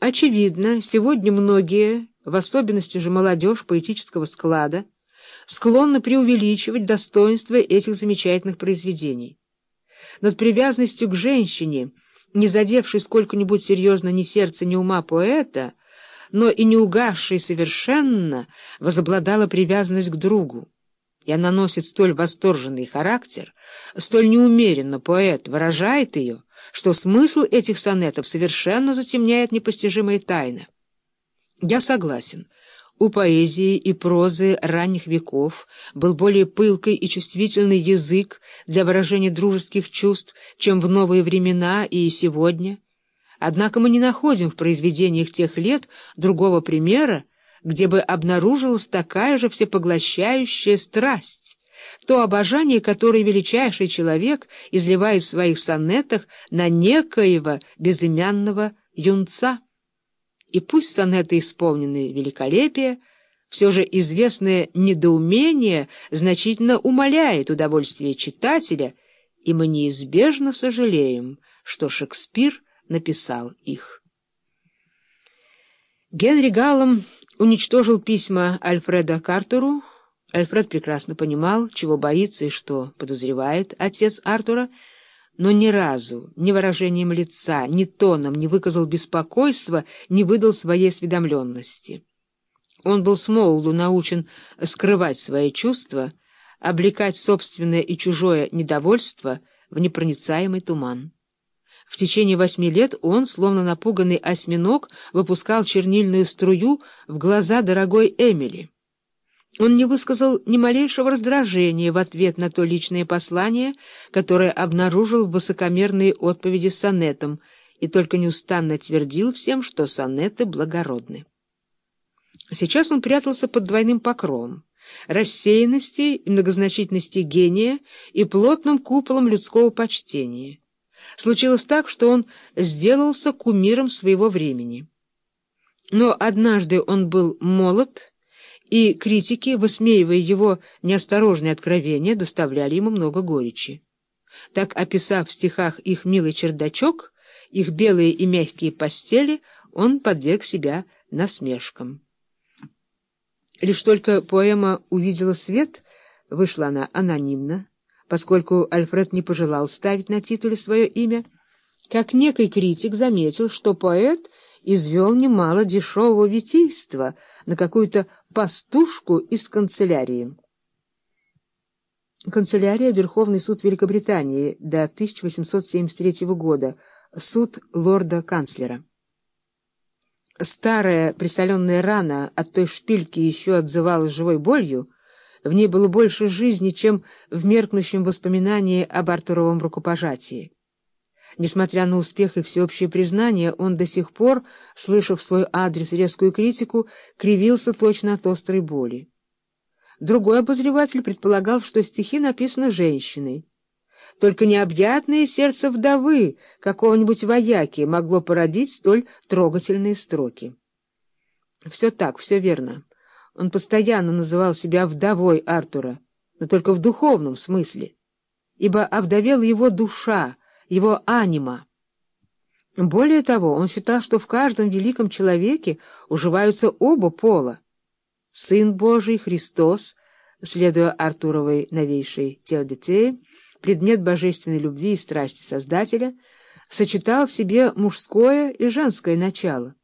Очевидно, сегодня многие, в особенности же молодежь поэтического склада, склонны преувеличивать достоинство этих замечательных произведений. Над привязанностью к женщине, не задевшей сколько-нибудь серьезно ни сердца, ни ума поэта, но и не угасшей совершенно, возобладала привязанность к другу. И она носит столь восторженный характер, столь неумеренно поэт выражает ее, что смысл этих сонетов совершенно затемняет непостижимая тайна. Я согласен. У поэзии и прозы ранних веков был более пылкий и чувствительный язык для выражения дружеских чувств, чем в новые времена и сегодня. Однако мы не находим в произведениях тех лет другого примера, где бы обнаружилась такая же всепоглощающая страсть, то обожание, которое величайший человек изливает в своих сонетах на некоего безымянного юнца. И пусть сонеты исполнены великолепие, все же известное недоумение значительно умаляет удовольствие читателя, и мы неизбежно сожалеем, что Шекспир написал их. Генри Галлом уничтожил письма Альфреда Картеру. Альфред прекрасно понимал, чего боится и что подозревает отец Артура, но ни разу, ни выражением лица, ни тоном не выказал беспокойства, не выдал своей осведомленности. Он был с молоду научен скрывать свои чувства, облекать собственное и чужое недовольство в непроницаемый туман. В течение восьми лет он, словно напуганный осьминог, выпускал чернильную струю в глаза дорогой Эмили. Он не высказал ни малейшего раздражения в ответ на то личное послание, которое обнаружил в высокомерной отповеди сонетом, и только неустанно твердил всем, что сонеты благородны. Сейчас он прятался под двойным покровом рассеянности и многозначительности гения и плотным куполом людского почтения. Случилось так, что он сделался кумиром своего времени. Но однажды он был молод, и критики, высмеивая его неосторожные откровения, доставляли ему много горечи. Так, описав в стихах их милый чердачок, их белые и мягкие постели, он подверг себя насмешкам. Лишь только поэма увидела свет, вышла она анонимно, поскольку Альфред не пожелал ставить на титуле свое имя, как некий критик заметил, что поэт извел немало дешевого витийства на какую-то пастушку из канцелярии. Канцелярия Верховный суд Великобритании до 1873 года, суд лорда-канцлера. Старая присоленная рана от той шпильки еще отзывалась живой болью, в ней было больше жизни, чем в меркнущем воспоминании об Артуровом рукопожатии. Несмотря на успех и всеобщее признание, он до сих пор, слышав свой адрес резкую критику, кривился точно от острой боли. Другой обозреватель предполагал, что стихи написаны женщиной. Только необъятное сердце вдовы какого-нибудь вояки могло породить столь трогательные строки. Все так, все верно. Он постоянно называл себя вдовой Артура, но только в духовном смысле, ибо овдовела его душа, его анима. Более того, он считал, что в каждом великом человеке уживаются оба пола. Сын Божий, Христос, следуя Артуровой новейшей теодицее, предмет божественной любви и страсти Создателя, сочетал в себе мужское и женское начало.